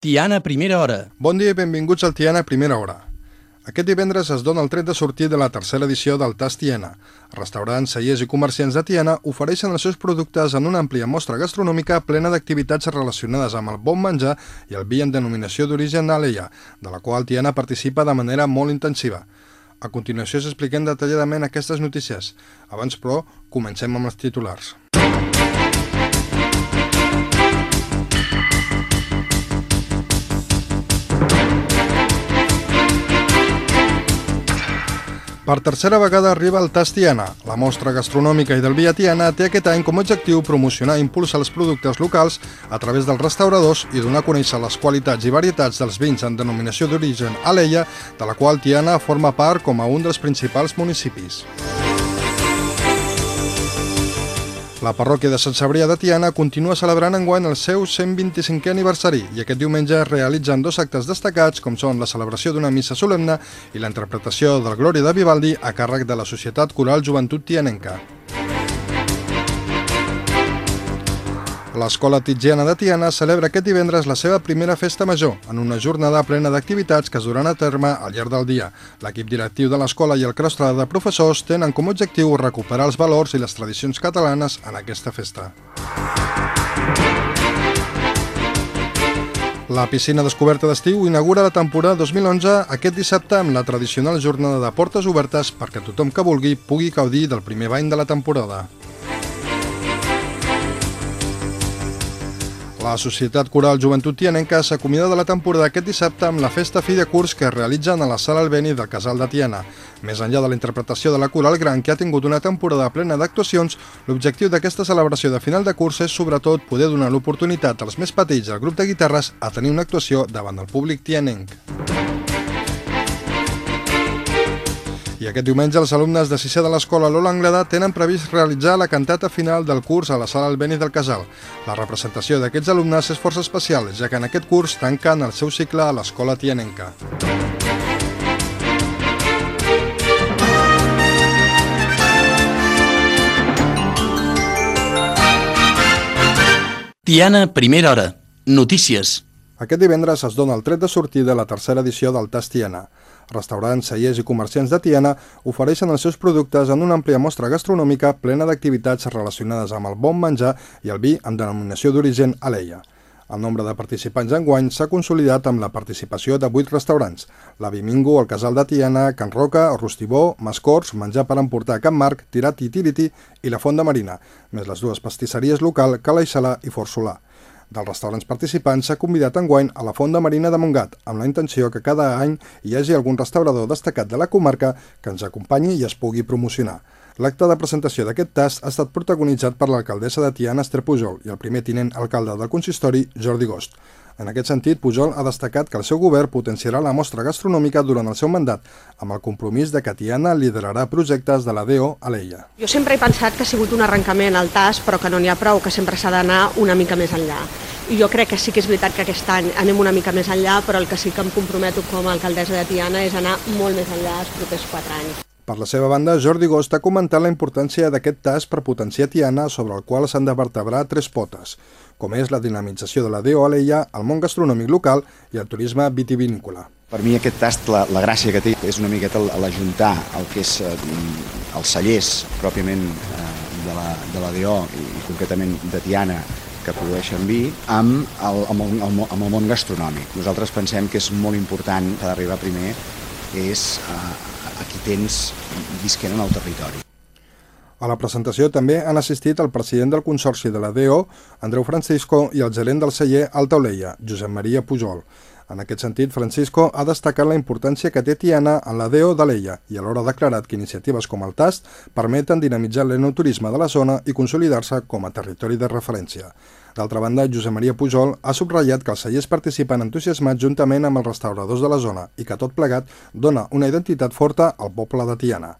Tiana Primera Hora. Bon dia i benvinguts al Tiana Primera Hora. Aquest divendres es dona el tret de sortir de la tercera edició del Tas Tiana. Restaurants, cellers i comerciants de Tiana ofereixen els seus productes en una àmplia mostra gastronòmica plena d'activitats relacionades amb el bon menjar i el vi en denominació d'origen Aleia, de la qual Tiana participa de manera molt intensiva. A continuació s'expliquem detalladament aquestes notícies. Abans, però, comencem amb els titulars. Per tercera vegada arriba el Tas Tiana. La mostra gastronòmica i del Via Tiana té aquest any com a objectiu promocionar i impulsar els productes locals a través dels restauradors i donar a conèixer les qualitats i varietats dels vins en denominació d'origen Aleia, de la qual Tiana forma part com a un dels principals municipis. La parròquia de Sant Cebrià de Tiana continua celebrant enguany el seu 125è aniversari i aquest diumenge es realitzen dos actes destacats com són la celebració d'una missa solemne i la interpretació del Glòria de Vivaldi a càrrec de la Societat Coral Joventut Tianenca. L'Escola Titgiana de Tiana celebra aquest divendres la seva primera festa major, en una jornada plena d'activitats que es duran a terme al llarg del dia. L'equip directiu de l'escola i el claustre de professors tenen com a objectiu recuperar els valors i les tradicions catalanes en aquesta festa. La piscina descoberta d'estiu inaugura la temporada 2011 aquest dissabte amb la tradicional jornada de portes obertes perquè tothom que vulgui pugui gaudir del primer bany de la temporada. La Societat Coral Joventut Tianenca s'acomiada de la temporada aquest dissabte amb la festa fi de curs que es realitzen a la Sala Albeni del Casal de Tiana. Més enllà de la interpretació de la Coral Gran, que ha tingut una temporada plena d'actuacions, l'objectiu d'aquesta celebració de final de curs és sobretot poder donar l'oportunitat als més petits del grup de guitarres a tenir una actuació davant del públic tianenc. I aquest diumenge els alumnes de sisè de l'escola Lola Anglada tenen previst realitzar la cantata final del curs a la sala Albeni del Casal. La representació d'aquests alumnes és força especial, ja que en aquest curs tanquen el seu cicle a l'escola tianenca. Tiana Primera Hora. Notícies. Aquest divendres es dona el tret de sortir de la tercera edició del Tas Tiana. Restaurants, cellers i comerciants de Tiana ofereixen els seus productes en una àmplia mostra gastronòmica plena d'activitats relacionades amb el bon menjar i el vi amb denominació d'origen Aleia. El nombre de participants enguany s'ha consolidat amb la participació de 8 restaurants, la Bimingo, el Casal de Tiana, Can Roca, Rostibó, Mascors, Menjar per emportar a Can Marc, Tirati i Tiriti i la Font de Marina, més les dues pastisseries local Cala i Salà i. Dels restaurants participants s'ha convidat enguany a la Font de Marina de Montgat, amb la intenció que cada any hi hagi algun restaurador destacat de la comarca que ens acompanyi i es pugui promocionar. L'acte de presentació d'aquest tast ha estat protagonitzat per l'alcaldessa de Tiana, Esther Pujol, i el primer tinent alcalde del consistori, Jordi Gost. En aquest sentit, Pujol ha destacat que el seu govern potenciarà la mostra gastronòmica durant el seu mandat, amb el compromís de que Tiana liderarà projectes de la DO a l'EIA. Jo sempre he pensat que ha sigut un arrencament al TAS, però que no n'hi ha prou, que sempre s'ha d'anar una mica més enllà. I jo crec que sí que és veritat que aquest any anem una mica més enllà, però el que sí que em comprometo com a alcaldessa de Tiana és anar molt més enllà els propers quatre anys. Per la seva banda, Jordi Gost ha comentat la importància d'aquest tas per potenciar Tiana sobre el qual s'han de vertebrar tres potes, com és la dinamització de la DO Aleia, el món gastronòmic local i el turisme vitivinícola. Per mi aquest tast, la, la gràcia que té és una miqueta l'ajuntar el que és eh, els cellers pròpiament eh, de, la, de la DO i, i concretament de Tiana que produeixen vi amb el, amb, el, amb, el, amb el món gastronòmic. Nosaltres pensem que és molt important que d'arribar primer és eh, a qui tens visquent en el territori. A la presentació també han assistit el president del Consorci de la DO, Andreu Francisco, i el gerent del celler Alta Oleia, Josep Maria Pujol. En aquest sentit, Francisco ha destacat la importància que té Tiana en la DO d'Aleia i alhora ha declarat que iniciatives com el TAST permeten dinamitzar l'enoturisme de la zona i consolidar-se com a territori de referència. D'altra banda, Josep Maria Pujol ha subratllat que els cellers participen entusiasmats juntament amb els restauradors de la zona i que tot plegat dona una identitat forta al poble de Tiana.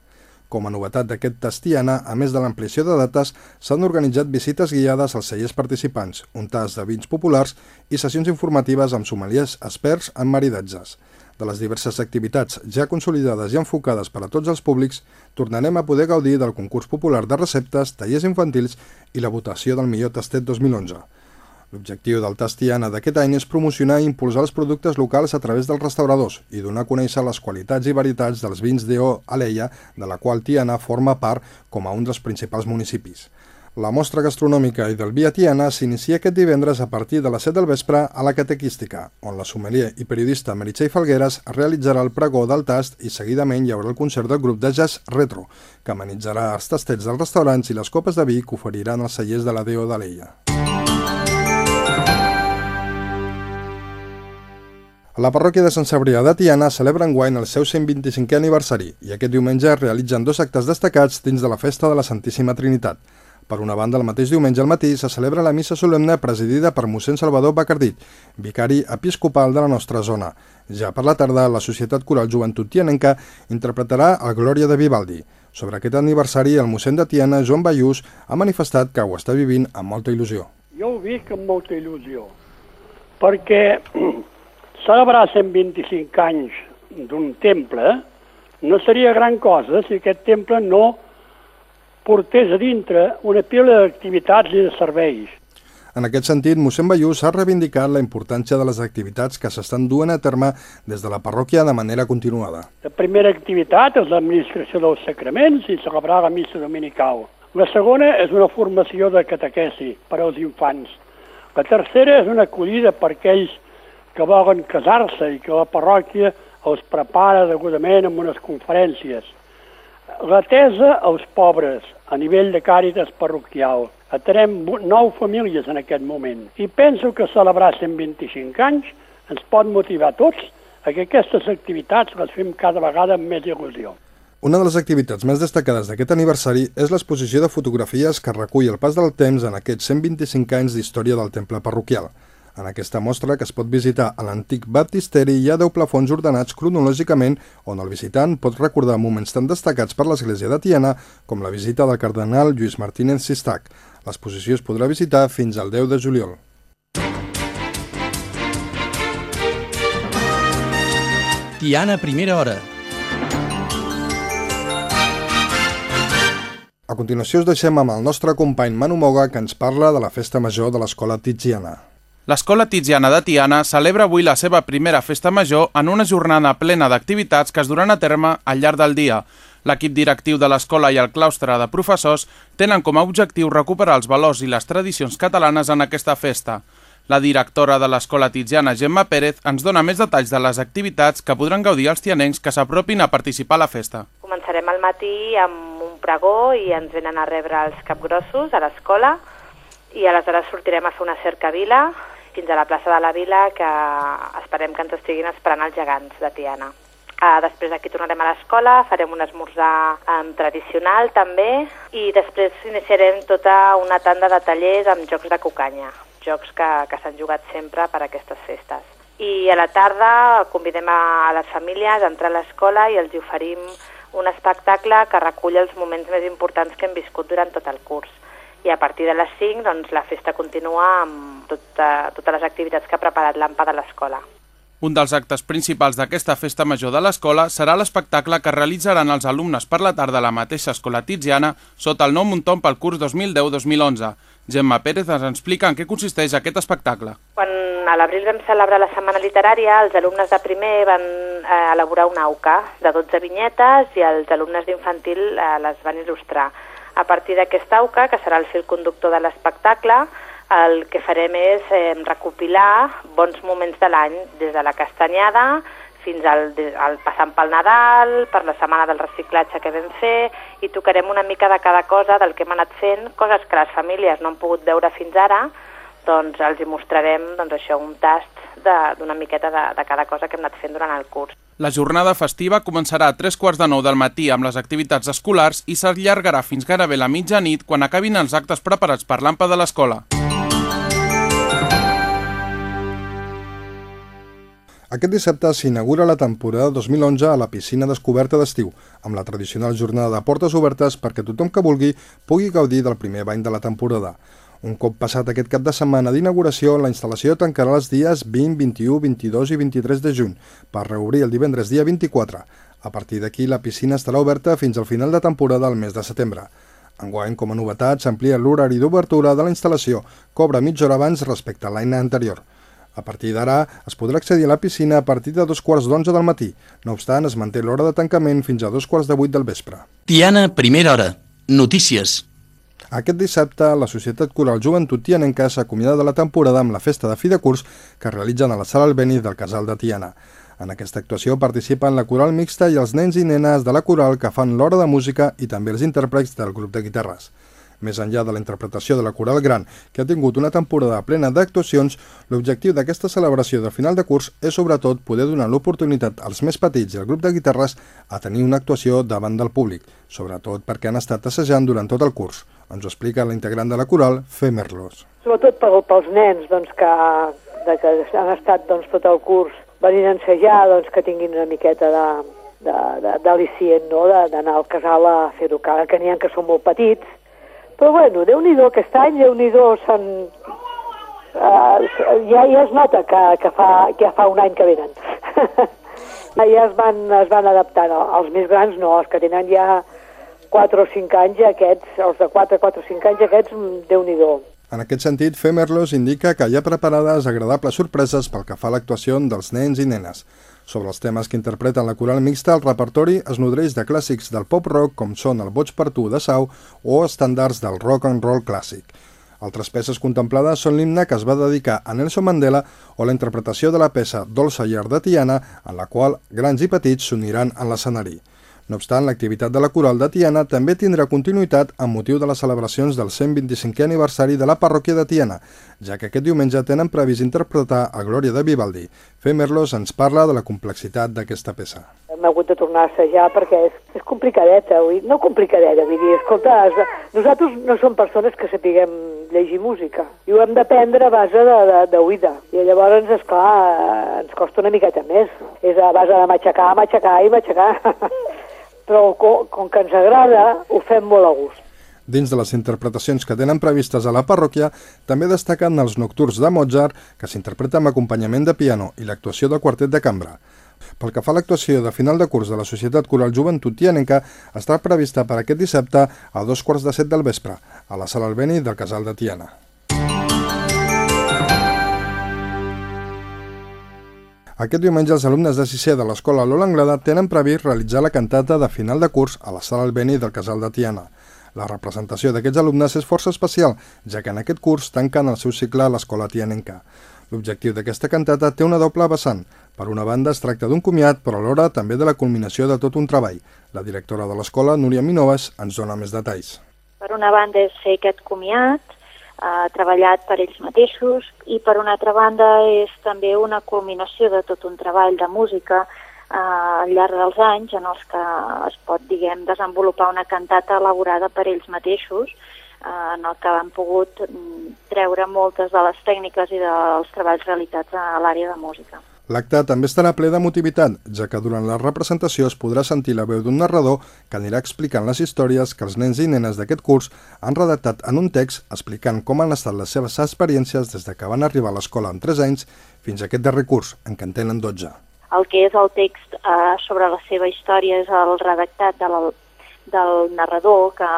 Com a novetat d'aquest Tastiana, a més de l'ampliació de dates, s'han organitzat visites guiades als cellers participants, un tas de vins populars i sessions informatives amb somaliers experts en maridatges. De les diverses activitats ja consolidades i enfocades per a tots els públics, tornarem a poder gaudir del concurs popular de receptes, tallers infantils i la votació del millor tastet 2011. L'objectiu del Tastiana d'aquest any és promocionar i impulsar els productes locals a través dels restauradors i donar a conèixer les qualitats i varietats dels vins d'O Aleia, de la qual Tiana forma part com a un dels principals municipis. La mostra gastronòmica i del Via Tiana s'inicia aquest divendres a partir de les 7 del vespre a la Catequística, on la sommelier i periodista Meritxell Falgueres realitzarà el pregó del tast i seguidament hi haurà el concert del grup de jazz Retro, que amenitzarà els tastets dels restaurants i les copes de vi que oferiran els cellers de la Déu d'Aleia. La parròquia de Sant Cebrià de Tiana celebra enguany el seu 125è aniversari i aquest diumenge es realitzen dos actes destacats dins de la festa de la Santíssima Trinitat. Per una banda, el mateix diumenge al matí se celebra la missa solemne presidida per mossèn Salvador Bacardit, vicari episcopal de la nostra zona. Ja per la tarda, la Societat Coral Joventut Tianenca interpretarà el Glòria de Vivaldi. Sobre aquest aniversari, el mossèn de Tiana, Joan Bayús, ha manifestat que ho està vivint amb molta il·lusió. Jo ho visc amb molta il·lusió, perquè celebrar 125 anys d'un temple no seria gran cosa si aquest temple no portés a dintre una pila d'activitats i de serveis. En aquest sentit, mossèn Bayús ha reivindicat la importància de les activitats que s'estan duent a terme des de la parròquia de manera continuada. La primera activitat és l'administració dels sacraments i celebrar la missa dominical. La segona és una formació de catequesi per als infants. La tercera és una acollida per aquells que volen casar-se i que la parròquia els prepara degudament amb unes conferències. L'atesa als pobres a nivell de càritas parroquial. Atenem nou famílies en aquest moment i penso que celebrar 125 anys ens pot motivar tots a que aquestes activitats les fem cada vegada amb més il·lusió. Una de les activitats més destacades d'aquest aniversari és l'exposició de fotografies que recull el pas del temps en aquests 125 anys d'història del temple parroquial. En aquesta mostra, que es pot visitar a l'antic baptisteri, hi ha 10 plafons ordenats cronològicament on el visitant pot recordar moments tan destacats per l'Església de Tiana com la visita del cardenal Lluís Martínez Sistac. L'exposició es podrà visitar fins al 10 de juliol. Tiana, primera hora. A continuació us deixem amb el nostre company Manu Moga que ens parla de la festa major de l'escola Tiziana. L'Escola Tiziana de Tiana celebra avui la seva primera festa major en una jornada plena d'activitats que es duran a terme al llarg del dia. L'equip directiu de l'escola i el claustre de professors tenen com a objectiu recuperar els valors i les tradicions catalanes en aquesta festa. La directora de l'Escola Tiziana, Gemma Pérez, ens dona més detalls de les activitats que podran gaudir els tianencs que s'apropin a participar a la festa. Començarem al matí amb un pregó i ens venen a rebre els capgrossos a l'escola i aleshores sortirem a fer una cercavila fins a la plaça de la Vila que esperem que ens estiguin esperant els gegants de Tiana. Uh, després d'aquí tornarem a l'escola, farem un esmorzar um, tradicional també i després iniciarem tota una tanda de tallers amb jocs de cucanya, jocs que, que s'han jugat sempre per a aquestes festes. I a la tarda convidem a, les famílies a entrar a l'escola i els oferim un espectacle que recull els moments més importants que hem viscut durant tot el curs i a partir de les 5 doncs, la festa continua amb tota, totes les activitats que ha preparat l'AMPA de l'escola. Un dels actes principals d'aquesta festa major de l'escola serà l'espectacle que realitzaran els alumnes per la tarda a la mateixa escola tiziana sota el nou muntó pel curs 2010-2011. Gemma Pérez ens explica en què consisteix aquest espectacle. Quan a l'abril vam celebrar la Setmana Literària, els alumnes de primer van eh, elaborar una AUCA de 12 vinyetes i els alumnes d'infantil eh, les van il·lustrar. A partir d'aquesta AUCA, que serà el fil conductor de l'espectacle, el que farem és eh, recopilar bons moments de l'any, des de la castanyada fins al, al passant pel Nadal, per la setmana del reciclatge que vam fer, i tocarem una mica de cada cosa del que hem anat fent, coses que les famílies no han pogut veure fins ara, doncs els hi mostrarem doncs, això, un tast d'una miqueta de, de cada cosa que hem anat fent durant el curs. La jornada festiva començarà a tres quarts de nou del matí amb les activitats escolars i s'allargarà fins gairebé la mitjanit quan acabin els actes preparats per l'AMPA de l'escola. Aquest dissabte s'inaugura la temporada 2011 a la piscina descoberta d'estiu, amb la tradicional jornada de portes obertes perquè tothom que vulgui pugui gaudir del primer bany de la temporada. Un cop passat aquest cap de setmana d'inauguració, la instal·lació tancarà els dies 20, 21, 22 i 23 de juny, per reobrir el divendres dia 24. A partir d'aquí, la piscina estarà oberta fins al final de temporada al mes de setembre. Enguany, com a novetat, s'amplia l'horari d'obertura de la instal·lació, cobra mitja hora abans respecte a l'any anterior. A partir d'ara, es podrà accedir a la piscina a partir de dos quarts d'onze del matí. No obstant, es manté l'hora de tancament fins a dos quarts de vuit del vespre. Tiana, primera hora. Notícies. Aquest dissabte, la Societat Coral Joventut Tianenca s'acomiada de la temporada amb la festa de fi de curs que realitzen a la sala Albéniz del Casal de Tiana. En aquesta actuació participen la coral mixta i els nens i nenes de la coral que fan l'hora de música i també els intèrprets del grup de guitarres. Més enllà de la interpretació de la coral gran, que ha tingut una temporada plena d'actuacions, l'objectiu d'aquesta celebració de final de curs és sobretot poder donar l'oportunitat als més petits i al grup de guitarres a tenir una actuació davant del públic, sobretot perquè han estat assajant durant tot el curs. Ens ho explica la integrant de la coral, Fe Merlos. Sobretot pels nens doncs, que, de que han estat doncs, tot el curs venint a ensejar doncs, que tinguin una miqueta de, d'al·licient, no? d'anar al casal a fer-ho, que n'hi ha que són molt petits, però bueno, déu-n'hi-do aquest any, déu-n'hi-do s'han... Uh, ja, ja es nota que, que, fa, que ja fa un any que venen. ja es van, es van adaptant, els més grans no, els que tenen ja 4 o 5 anys, aquests, els de 4, 4 o 5 anys, aquests, déu-n'hi-do. En aquest sentit, Femerlos indica que hi ha preparades agradables sorpreses pel que fa a l'actuació dels nens i nenes. Sobre els temes que interpreten la coral mixta, el repertori es nodreix de clàssics del pop-rock com són el Boig per tu de Sau o estàndards del rock and roll clàssic. Altres peces contemplades són l'himne que es va dedicar a Nelson Mandela o la interpretació de la peça Dolça Llar de Tiana, en la qual grans i petits s'uniran en l'escenari. No obstant, l'activitat de la Coral de Tiana també tindrà continuïtat amb motiu de les celebracions del 125è aniversari de la parròquia de Tiana, ja que aquest diumenge tenen previst interpretar a Glòria de Vivaldi. Femerlos ens parla de la complexitat d'aquesta peça. Hem hagut de tornar a assajar perquè és, és complicadeta, oi? no complicadeta, vull dir, escolta, nosaltres no som persones que sapiguem llegir música i ho hem d'aprendre a base d'oïda i llavors, és clar, ens costa una miqueta més. És a base de matxacar, matxacar i matxacar. però com, com que ens agrada, ho fem molt a gust. Dins de les interpretacions que tenen previstes a la parròquia, també destaquen els nocturns de Mozart, que s'interpreta amb acompanyament de piano, i l'actuació de quartet de cambra. Pel que fa a l'actuació de final de curs de la Societat Coral Joventut Tianenca, està prevista per aquest dissabte a dos quarts de set del vespre, a la sala Albeni del Casal de Tiana. Aquest diumenge els alumnes de sisè de l'Escola Lola Anglada tenen previst realitzar la cantata de final de curs a la sala Albeni del Casal de Tiana. La representació d'aquests alumnes és força especial, ja que en aquest curs tanquen el seu cicle a l'Escola Tianenca. L'objectiu d'aquesta cantata té una doble vessant. Per una banda es tracta d'un comiat, però alhora també de la culminació de tot un treball. La directora de l'escola, Núria Minoves, ens dona més detalls. Per una banda és fer aquest comiat, eh, treballat per ells mateixos i per una altra banda és també una culminació de tot un treball de música eh, al llarg dels anys en els que es pot, diguem, desenvolupar una cantata elaborada per ells mateixos eh, en el que han pogut mm, treure moltes de les tècniques i dels treballs realitzats a l'àrea de música. L'acte també estarà ple de motivitat, ja que durant la representació es podrà sentir la veu d'un narrador que anirà explicant les històries que els nens i nenes d'aquest curs han redactat en un text explicant com han estat les seves experiències des de que van arribar a l'escola amb 3 anys fins a aquest darrer curs, en què en tenen 12. El que és el text eh, sobre la seva història és el redactat de la, del narrador que,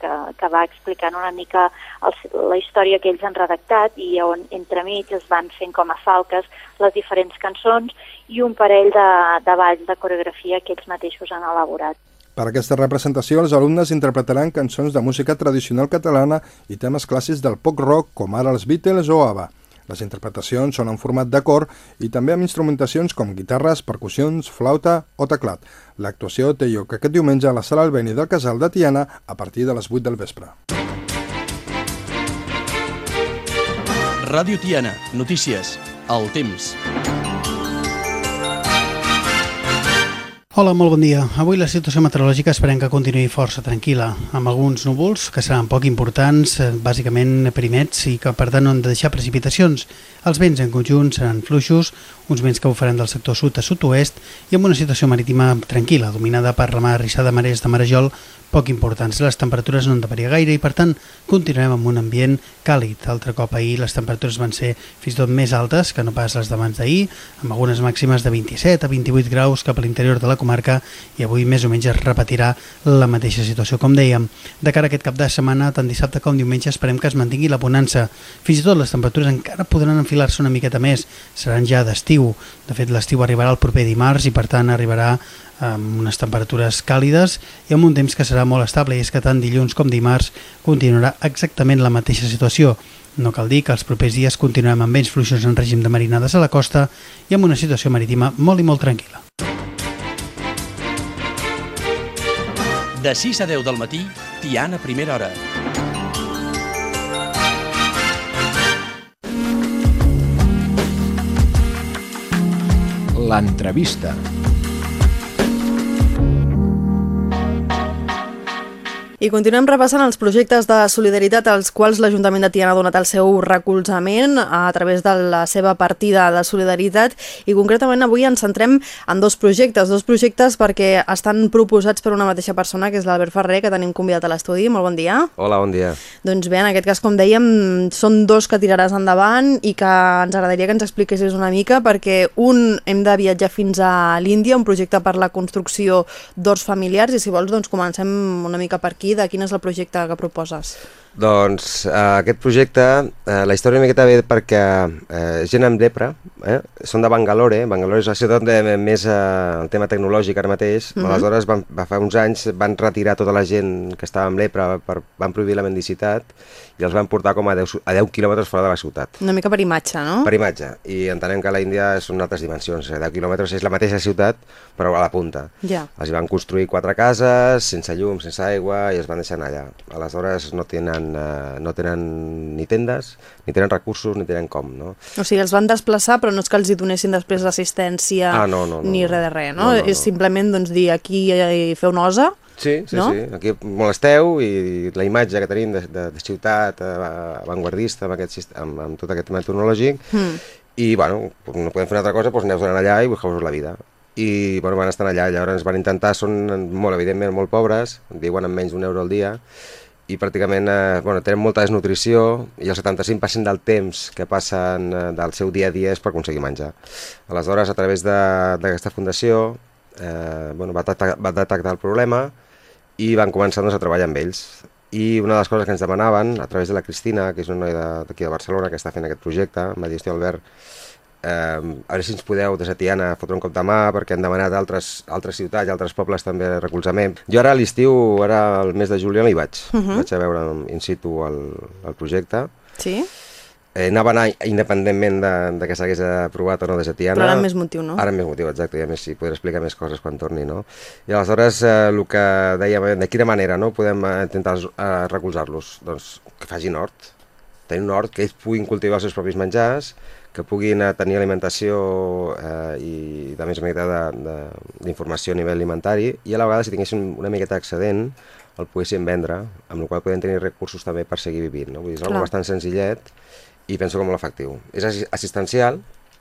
que, que va explicant una mica el, la història que ells han redactat i on entremig es van fent com a falques les diferents cançons i un parell de, de balls de coreografia que ells mateixos han elaborat. Per aquesta representació, els alumnes interpretaran cançons de música tradicional catalana i temes clàssics del pop rock com ara els Beatles o ABBA. Les interpretacions són en format de cor i també amb instrumentacions com guitarres, percussions, flauta o teclat. L'actuació té lloc aquest diumenge a la sala Albeni del Casal de Tiana a partir de les 8 del vespre. Ràdio Tiana, notícies, el temps. Hola, molt bon dia. Avui la situació meteorològica esperem que continuï força tranquil·la, amb alguns núvols que seran poc importants, eh, bàsicament primets, i que per tant no han de deixar precipitacions. Els vents en conjunt seran fluixos, uns vents que bufaran del sector sud a sud-oest i amb una situació marítima tranquil·la, dominada per la mar rissada marès de Marejol, poc importants. Les temperatures no han de variar gaire i, per tant, continuem amb un ambient càlid. Altre cop ahir les temperatures van ser fins i tot més altes que no pas les d'abans d'ahir, amb algunes màximes de 27 a 28 graus cap a l'interior de la comarca i avui més o menys es repetirà la mateixa situació. Com dèiem, de cara a aquest cap de setmana, tant dissabte com diumenge, esperem que es mantingui la bonança. Fins i tot les temperatures encara podran enfilar-se una miqueta més, seran ja d'estiu. De fet, l'estiu arribarà el proper dimarts i, per tant, arribarà amb unes temperatures càlides i amb un temps que serà molt estable i és que tant dilluns com dimarts continuarà exactament la mateixa situació. No cal dir que els propers dies continuem amb vents fluixos en règim de marinades a la costa i amb una situació marítima molt i molt tranquil·la. De 6 a 10 del matí, Tiana Primera Hora. L'entrevista. I continuem repassant els projectes de solidaritat als quals l'Ajuntament de Tiana ha donat el seu recolzament a través de la seva partida de solidaritat i concretament avui ens centrem en dos projectes, dos projectes perquè estan proposats per una mateixa persona que és l'Albert Ferrer, que tenim convidat a l'estudi. Molt bon dia. Hola, bon dia. Doncs bé, en aquest cas, com dèiem, són dos que tiraràs endavant i que ens agradaria que ens expliquessis una mica perquè un hem de viatjar fins a l'Índia, un projecte per la construcció d'horts familiars i si vols doncs comencem una mica per aquí aquí, de quin és el projecte que proposes? Doncs eh, aquest projecte, eh, la història una miqueta ve perquè eh, gent amb lepra, eh, són de Bangalore, Bangalore és la ciutat de més eh, el tema tecnològic ara mateix, uh mhm. -huh. aleshores van, va, fa uns anys van retirar tota la gent que estava amb lepra, per, van prohibir la mendicitat i els van portar com a 10, a 10 quilòmetres fora de la ciutat. Una mica per imatge, no? Per imatge, i entenem que la Índia són altres dimensions, 10 quilòmetres és la mateixa ciutat, però a la punta. Ja. Els van construir quatre cases, sense llum, sense aigua, i es van deixar allà. Aleshores no tenen eh, no tenen ni tendes, ni tenen recursos, ni tenen com, no? O sigui, els van desplaçar, però no és que els hi donessin després assistència ah, no, no, no, ni res de res, no? no, no, no. És simplement doncs, dir aquí hi feu nosa, Sí, sí, no? sí. Aquí molesteu i la imatge que tenim de, de, de ciutat eh, avantguardista amb, aquest, amb, amb tot aquest tema tecnològic mm. i, bueno, no podem fer una altra cosa, doncs aneu donant allà i busqueu-vos la vida i bueno, van estar allà, llavors van intentar, són molt, evidentment, molt pobres, viuen amb menys d'un euro al dia, i pràcticament eh, bueno, tenen molta desnutrició i el 75% del temps que passen eh, del seu dia a dia és per aconseguir menjar. Aleshores, a través d'aquesta fundació eh, bueno, va, detectar, va detectar el problema i van començar doncs, a treballar amb ells. I una de les coses que ens demanaven, a través de la Cristina, que és una noia d'aquí de, Barcelona que està fent aquest projecte, em va dir, Albert, eh, a veure si ens podeu des de Tiana fotre un cop de mà perquè han demanat altres, altres ciutats i altres pobles també recolzament. Jo ara a l'estiu, ara al mes de juliol hi vaig, uh mhm. -huh. vaig a veure in situ el, el projecte. Sí? Eh, anava a anar independentment de, de que s'hagués aprovat o no des de Tiana. Però ara més motiu, no? Ara més motiu, exacte, i a més si podré explicar més coses quan torni, no? I aleshores eh, el que dèiem, de quina manera no podem eh, intentar eh, recolzar-los? Doncs que facin hort, tenir un hort, que ells puguin cultivar els seus propis menjars, que puguin eh, tenir alimentació eh, i de més miqueta d'informació a nivell alimentari i a la vegada si tinguessin una miqueta excedent el poguessin vendre, amb la qual poden tenir recursos també per seguir vivint. No? Vull dir, és una bastant senzillet i penso que molt efectiu. És assistencial,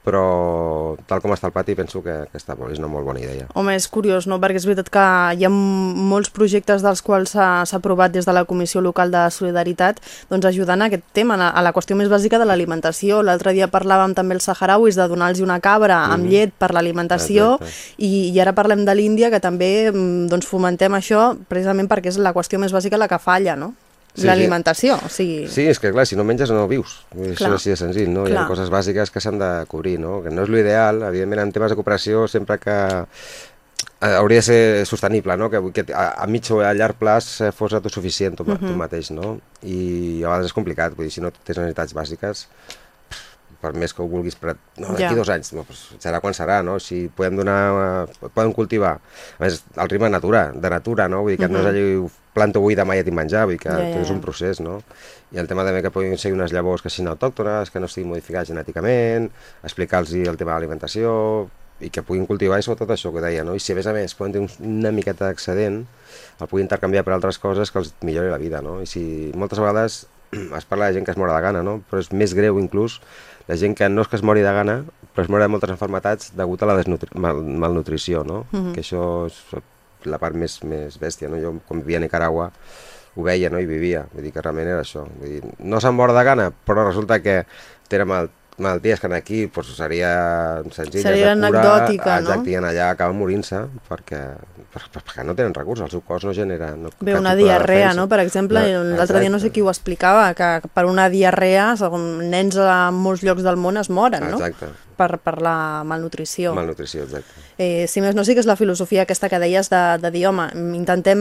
però tal com està el pati penso que, que està és una molt bona idea. Home, és curiós, no? perquè és veritat que hi ha molts projectes dels quals s'ha aprovat des de la Comissió Local de Solidaritat doncs ajudant a aquest tema, a la qüestió més bàsica de l'alimentació. L'altre dia parlàvem també els saharauis de donar-los una cabra amb mm. llet per l'alimentació i, i ara parlem de l'Índia que també mm, doncs, fomentem això precisament perquè és la qüestió més bàsica la que falla, no? Sí, l'alimentació. O sigui... Sí, és que clar, si no menges no vius. Això és així de senzill, no? Clar. Hi ha coses bàsiques que s'han de cobrir, no? Que no és l'ideal, evidentment en temes de cooperació sempre que eh, hauria de ser sostenible, no? que, que a, a mig o a llarg plaç eh, fos autosuficient tu, uh -huh. tu mhm. mateix, no? I a vegades és complicat, vull dir, si no tens necessitats bàsiques, per més que ho vulguis, però no, d'aquí ja. dos anys, no, pues, serà quan serà, no? Si podem donar, uh, podem cultivar, a més, el ritme natura, de natura, no? Vull dir que uh -huh. no és allò planto avui, demà ja tinc menjar, vull dir que, ja, ja, ja. és un procés, no? I el tema també que puguin ser unes llavors que siguin autòctones, que no estiguin modificades genèticament, explicar-los el tema de l'alimentació, i que puguin cultivar i sobretot això que deia, no? I si a més a més poden tenir una miqueta d'excedent, el puguin intercanviar per altres coses que els millori la vida, no? I si moltes vegades es parla de gent que es mor de gana, no? però és més greu inclús la gent que no és que es mori de gana, però es mori de moltes enfermetats degut a la mal malnutrició, no? Uh -huh. que això és la part més, més bèstia. No? Jo, quan vivia a Nicaragua, ho veia no? i vivia, vull dir que realment era això. Vull dir, no se'n mor de gana, però resulta que tenen mal, malalties que aquí pues, seria senzilla seria de cura, anecdòtica, exacte, no? i allà acaben morint-se perquè, perquè no tenen recursos, el seu cos no genera no, Bé, una diarrea, no? Per exemple, No, l'altre dia no sé exacte. qui ho explicava, que per una diarrea, segons nens a molts llocs del món es moren, no? Exacte, Per, per la malnutrició. malnutrició, exacte. Eh, si més no, sí que és la filosofia aquesta que deies de, de dir, home, intentem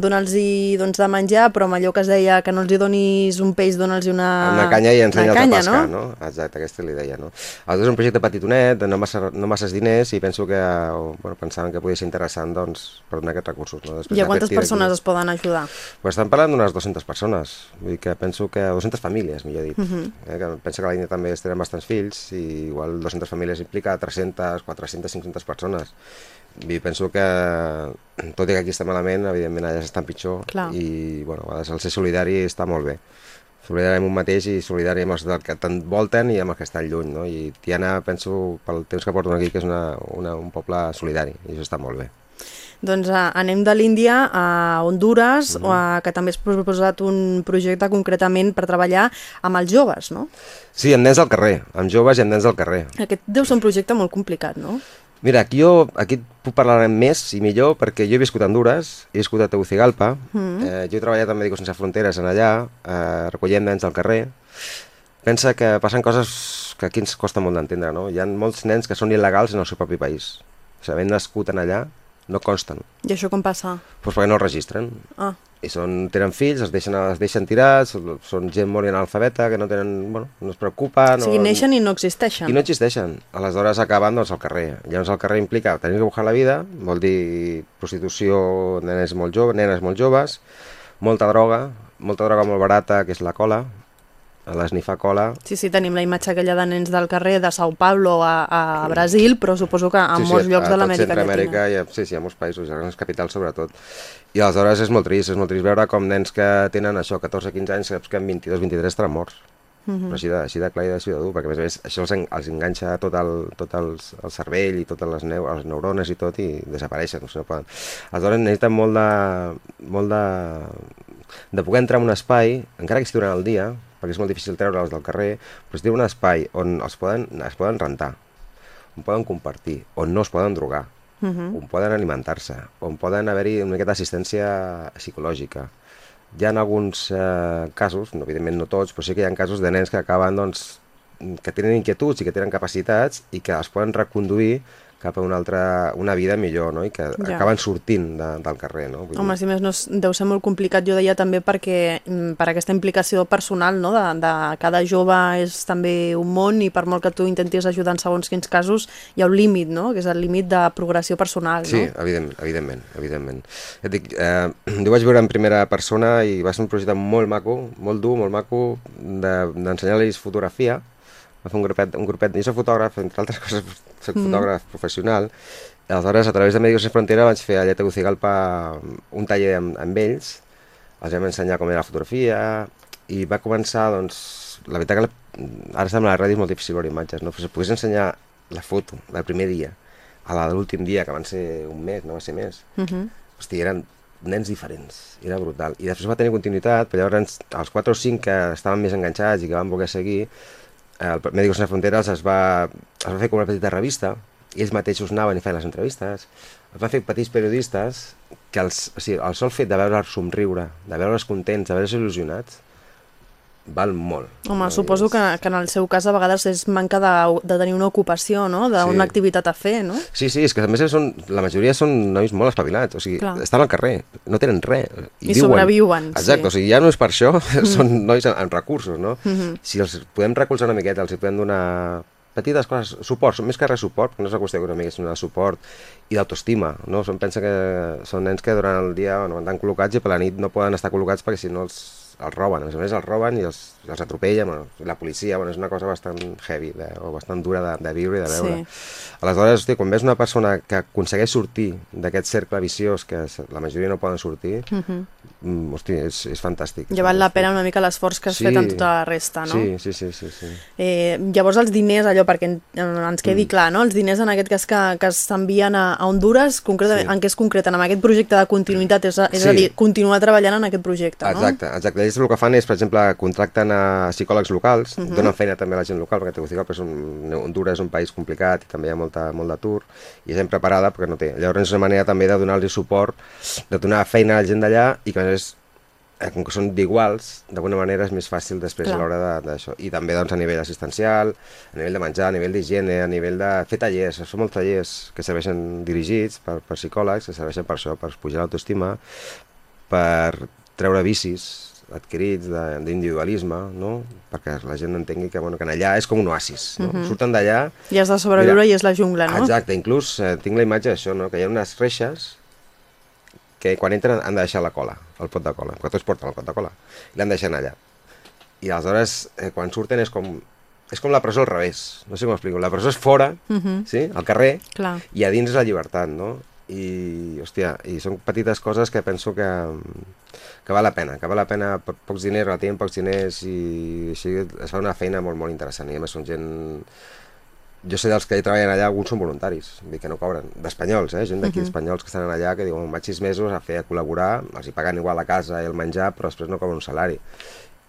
donar-los doncs, de menjar, però amb allò que es deia que no els hi donis un peix, dona'ls una... Una canya i ensenya'ls a pescar, no? no? Exacte, aquesta és la idea, no? Aleshores és un projecte petitonet, de no massa, no masses diners, i penso que, o, bueno, pensaven que podia ser interessant, doncs, per donar aquests recursos, no? Després I a quantes aquí. persones es poden ajudar? Pues estan parlant d'unes 200 persones, vull dir que penso que 200 famílies, millor dit. Mhm. eh, que pensa que a l'Índia també es tenen bastants fills i igual 200 famílies implica 300, 400, 500 persones. I penso que, tot i que aquí està malament, evidentment allà estan pitjor Clar. i bueno, a vegades el ser solidari està molt bé. Solidari amb un mateix i solidari amb els que t'envolten i amb els que estan lluny. No? I Tiana, penso, pel temps que porto aquí, que és una, una, un poble solidari i això està molt bé. Doncs eh, anem de l'Índia a Honduras, Mhm. eh, que també has proposat un projecte concretament per treballar amb els joves, no? Sí, amb nens al carrer, amb joves i amb nens al carrer. Aquest deu ser un projecte molt complicat, no? Mira, aquí jo aquí puc parlar més i millor perquè jo he viscut a Honduras, he viscut a Tegucigalpa, Mm. eh, jo he treballat amb Médicos Sense Fronteres en allà, eh, recollent nens al carrer. Pensa que passen coses que aquí ens costa molt d'entendre, no? Hi ha molts nens que són il·legals en el seu propi país. O sigui, havent nascut en allà, no consten. I això com passa? Pues perquè no el registren. Ah, I són, tenen fills, es deixen, es deixen tirats, són gent molt analfabeta, que no tenen, bueno, no es preocupa... o sigui, no, neixen i no existeixen. i no existeixen. Aleshores acaben doncs, al carrer. Llavors al carrer implica tenir que buscar la vida, vol dir prostitució, nenes molt joves, nenes molt joves, molta droga, molta droga molt barata, que és la cola, l'esnifar cola. Sí, sí, tenim la imatge aquella de nens del carrer de Sao Paulo a, a Brasil, però suposo que en sí, molts sí, llocs a de l'Amèrica Llatina. Centreamèrica, i a, sí, sí, a molts països, a grans capitals sobretot. I aleshores és molt trist, és molt trist veure com nens que tenen això, 14-15 anys, saps que en 22-23 estaran morts. Mhm. Però així de, així de clar i així de dur, perquè a més a més això els, en, els enganxa tot, el, tot els, el cervell i totes les, neu, les neurones i tot i desapareixen, no poden. Aleshores necessiten molt de, molt de, de poder entrar en un espai, encara que sigui durant el dia, perquè és molt difícil treure'ls del carrer, però si un espai on els poden, es poden rentar, on poden compartir, on no es poden drogar, Mhm. on poden alimentar-se, on poden haver-hi una miqueta d'assistència psicològica. Hi ha alguns eh, casos, no, evidentment no tots, però sí que hi ha casos de nens que acaben, doncs, que tenen inquietuds i que tenen capacitats i que es poden reconduir cap a una altra, una vida millor, no? I que Ja. acaben sortint de, del carrer, no? Vull Home, si més no, deu ser molt complicat, jo deia també perquè mm, per aquesta implicació personal, no? de, de cada jove és també un món i per molt que tu intentis ajudar en segons quins casos hi ha un límit, no? que és el límit de progressió personal. Sí, no? evident, evidentment, evidentment. Et dic, eh, jo vaig veure en primera persona i va ser un projecte molt maco, molt dur, molt maco, de- d'ensenyar-los fotografia. Va fer un grupet, un grupet, jo soc fotògraf, entre altres coses, soc Mm. fotògraf professional. Aleshores, a través de Médicos Sin Frontera, vaig fer a Tegucigalpa un taller amb, amb ells, els vam ensenyar com era la fotografia, i va començar, doncs, la veritat que la, ara estem a la ràdio és molt difícil veure imatges, no? Però si pogués ensenyar la foto del primer dia a la de l'últim dia, que van ser un mes, no va ser més, Mhm. hosti, eren nens diferents, era brutal. I després va tenir continuïtat, però llavors els 4 o 5 que estaven més enganxats i que van voler seguir, el Médicos Sense Fronteres es va, es va fer com una petita revista, i ells mateixos anaven i feien les entrevistes, es van fer petits periodistes que els, o sigui, el sol fet de veure'ls somriure, de veure'ls contents, de veure'ls il·lusionats, val molt. Home, suposo que, que en el seu cas a vegades és manca de, de tenir una ocupació, no? d'una Sí. activitat a fer, no? Sí, sí, és que a més són, la majoria són nois molt espavilats, o sigui, Clar. estan al carrer, no tenen res. I sobreviuen, Exacte, sí. o sigui, ja no és per això, són nois amb, amb recursos, no? Mhm. Si els podem recolzar una miqueta, els podem donar petites coses, suport, més que res suport, no és una qüestió econòmica, sinó de suport i d'autoestima, no? Són, pensa que són nens que durant el dia bueno, van col·locats i per la nit no poden estar col·locats perquè si no els, els roben, a més a més els roben i els, els atropellen, bueno, la policia, bueno, és una cosa bastant heavy de, o bastant dura de, de viure i de veure. Sí. Aleshores, hosti, quan ves una persona que aconsegueix sortir d'aquest cercle viciós que la majoria no poden sortir, Mhm. mm, hosti, és, és fantàstic. Ja val la pena una mica l'esforç que has Sí. fet en tota la resta, no? Sí, sí, sí, sí, sí. Eh, llavors els diners, allò perquè en, ens quedi Mm. clar, no? els diners en aquest cas que, que s'envien a, a Honduras, concretament, Sí. en què es concreten? En aquest projecte de continuïtat, és a, és a Sí. dir, continuar treballant en aquest projecte, no? Exacte, exacte. Ells el que fan és, per exemple, contracten a psicòlegs locals, Mhm. donen feina també a la gent local, perquè Tegucigalpa és un, Honduras és un país complicat i també hi ha molta, molt d'atur, i gent preparada perquè no té. Llavors és una manera també de donar-li suport, de donar feina a la gent d'allà i que a més eh, com que són d'iguals, d'alguna manera és més fàcil després Clar. a l'hora d'això. I també doncs, a nivell assistencial, a nivell de menjar, a nivell d'higiene, a nivell de fer tallers. Són molts tallers que serveixen dirigits per, per psicòlegs, que serveixen per això, per pujar l'autoestima, per treure vicis adquirits d'individualisme, no? perquè la gent entengui que, bueno, que allà és com un oasis. No? Mhm. Surten d'allà... I has de sobreviure Mira, i és la jungla, no? Exacte, inclús eh, tinc la imatge d'això, no? que hi ha unes reixes que quan entren han de deixar la cola, el pot de cola, perquè tots porten el pot de cola, i l'han deixat allà. I aleshores, eh, quan surten és com, és com la presó al revés, no sé com explico, la presó és fora, Mhm. sí, al carrer, Clar. i a dins és la llibertat, no? I, hòstia, i són petites coses que penso que, que val la pena, que val la pena pocs diners, relativament pocs diners, i així es fa una feina molt, molt interessant, i a més són gent... Jo sé dels que hi treballen allà, alguns són voluntaris, dir que no cobren, d'espanyols, eh? gent d'aquí, Mhm. espanyols que estan allà, que diuen, vaig sis mesos a fer, a col·laborar, els hi paguen igual la casa i el menjar, però després no cobren un salari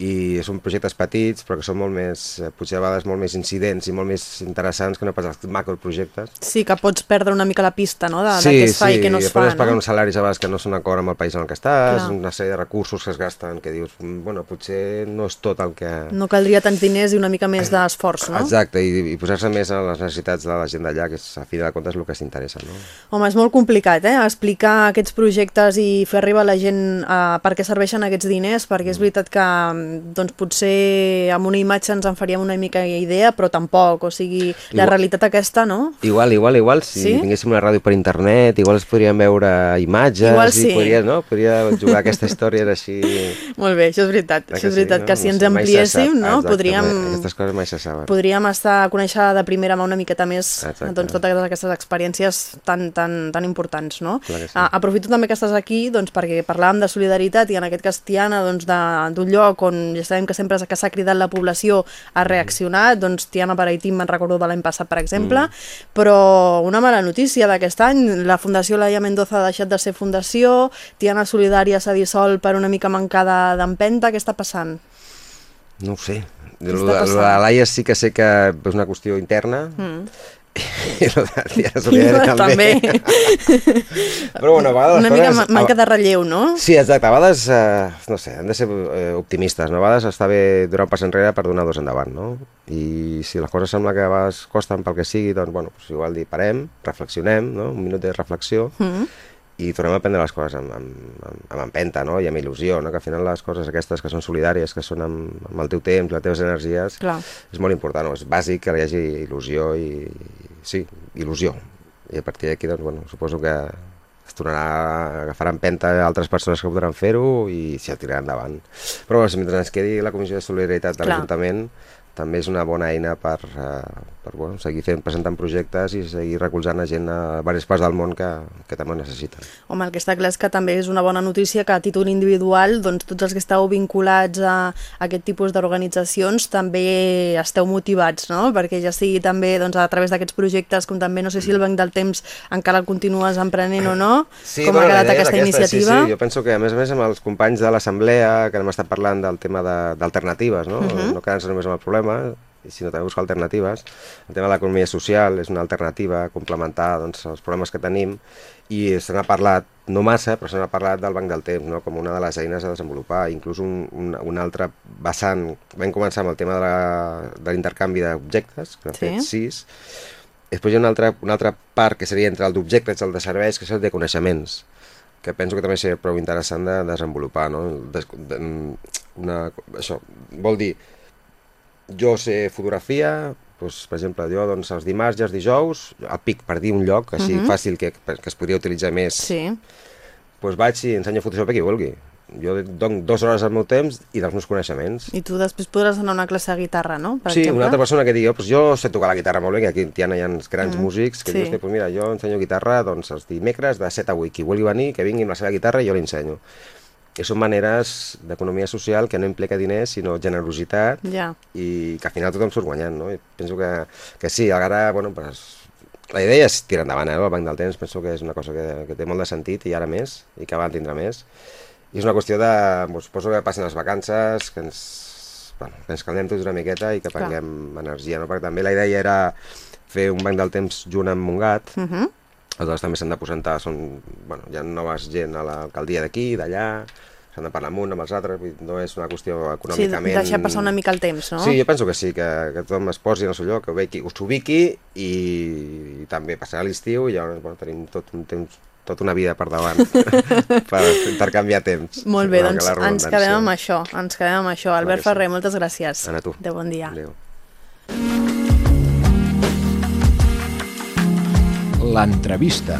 i són projectes petits però que són molt més, eh, potser a vegades molt més incidents i molt més interessants que no pas els macroprojectes Sí, que pots perdre una mica la pista, no?, de, de què es fa i què no es fa, es paguen no? uns salaris a vegades que no són d'acord amb el país en el que estàs, Clar. una sèrie de recursos que es gasten, que dius, "Mm, bueno, potser no és tot el que... No caldria tants diners i una mica més d'esforç, no? Exacte, i, i posar-se més a les necessitats de la gent d'allà, que és, a fi de comptes és el que s'interessa, no? Home, és molt complicat, eh?, explicar aquests projectes i fer arribar a la gent a per què serveixen aquests diners, perquè és veritat que doncs, potser amb una imatge ens en faríem una mica idea, però tampoc, o sigui, la Igual- realitat aquesta, no? Igual, igual, igual, si Sí? tinguéssim una ràdio per internet, igual es podrien veure imatges, Igual i sí. podria, no? podria jugar aquesta història així... Molt bé, això és veritat, això és sí, veritat, no? que si No ens ampliéssim, no?, Exacte, podríem... Aquestes coses mai se saben. podríem estar a conèixer de primera mà una miqueta més Exacte. doncs, totes aquestes experiències tan, tan, tan importants. No? Clar sí. Ah, aprofito també que estàs aquí doncs, perquè parlàvem de solidaritat i en aquest cas Tiana doncs, de- d'un lloc on ja sabem que sempre que s'ha cridat la població ha reaccionat, doncs Tiana per Haití me'n recordo de l'any passat per exemple, Mm. però una mala notícia d'aquest any, la Fundació Laia Mendoza ha deixat de ser fundació, Tiana Solidària s'ha dissolt per una mica mancada d'empenta, què està passant? No ho sé. Passant? la Laia sí que sé que és una qüestió interna, Mm. I la Solidària també. Però bueno, a vegades... Una mica coses- ma- manca de relleu, no? Sí, exacte. A vegades, eh, no sé, hem de ser eh, optimistes, no? A vegades està bé donar un pas enrere per donar dos endavant, no? I si les coses sembla que a vegades costen pel que sigui, doncs, bueno, doncs igual dir, parem, reflexionem, no? Un minut de reflexió Mm. I tornem a prendre les coses amb, amb, amb, amb empenta, no? I amb il·lusió, no? Que al final les coses aquestes que són solidàries, que són amb, amb el teu temps, les teves energies, Clar. és molt important, no? És bàsic que hi hagi il·lusió i, sí, il·lusió. I a partir d'aquí, doncs, bueno, suposo que es tornarà a agafar empenta a altres persones que podran fer-ho i s'hi tirarà endavant. Però bueno, mentre ens quedi la Comissió de Solidaritat de l'Ajuntament, també és una bona eina per, eh, per bueno, seguir fent, presentant projectes i seguir recolzant a gent a diverses parts del món que, que també ho necessiten. Home, el que està clar és que també és una bona notícia que a títol individual doncs, tots els que esteu vinculats a, aquest tipus d'organitzacions també esteu motivats, no? Perquè ja sigui també doncs, a través d'aquests projectes com també, no sé si el Banc del Temps encara el continues emprenent o no, com ha la quedat és aquesta, iniciativa. Sí, sí, jo penso que a més a més amb els companys de l'Assemblea que hem estat parlant del tema de- d'alternatives, no? Mhm. no quedar-nos només amb el problema, sinó també buscar alternatives. El tema de l'economia social és una alternativa a complementar doncs, els problemes que tenim i se n'ha parlat, no massa, però se n'ha parlat del Banc del Temps no? com una de les eines a desenvolupar. Inclús un, un, un altre vessant, vam començar amb el tema de l'intercanvi d'objectes, que n'hem Sí. fet sis, Després hi ha una altra, una altra part que seria entre el d'objectes i el de serveis, que és el de coneixements, que penso que també seria prou interessant de desenvolupar. No? De, una, això vol dir, jo sé fotografia, doncs, per exemple, jo doncs, els dimarts i els dijous, al pic, per dir un lloc així Mhm. fàcil que, que es podria utilitzar més, Sí. doncs vaig i ensenyo Photoshop a qui vulgui. Jo dono dues hores al meu temps i dels meus coneixements. I tu després podràs a una classe de guitarra, no? Per sí, exemple? una altra persona que digui, oh, pues jo sé tocar la guitarra molt bé, que aquí en Tiana hi ha grans Mm, músics, que sí. dius pues mira, jo ensenyo guitarra doncs, els dimecres de 7 a 8, qui vulgui venir, que vingui amb la seva guitarra i jo li ensenyo. Que són maneres d'economia social que no implica diners, sinó generositat, Ja. i que al final tothom surt guanyant, no? I penso que, que sí, ara, bueno, pues, la idea és tirar endavant, eh, el Banc del Temps, penso que és una cosa que, que té molt de sentit i ara més, i que va tindrà més. I és una qüestió de, doncs, suposo que passin les vacances, que ens, bueno, que ens calmem tots una miqueta i que Clar. prenguem energia, no? Perquè també la idea era fer un Banc del Temps junt amb Montgat, Uh -huh. aleshores també s'han de presentar, són, bueno, hi ha noves gent a l'alcaldia d'aquí, d'allà, s'han de parlar amb un, amb els altres, vull dir, no és una qüestió Sí, econòmicament... deixar passar una mica el temps, no? Sí, jo penso que sí, que, que tothom es posi en el seu lloc, que ho ubiqui, s'ubiqui i, i també passarà l'estiu i llavors bueno, tenim tot un temps tota una vida per davant per intercanviar temps. Molt bé, doncs ens quedem amb això, ens quedem amb això. Albert sí. Ferrer, moltes gràcies. Anna, tu. De bon dia. Adéu. L'entrevista.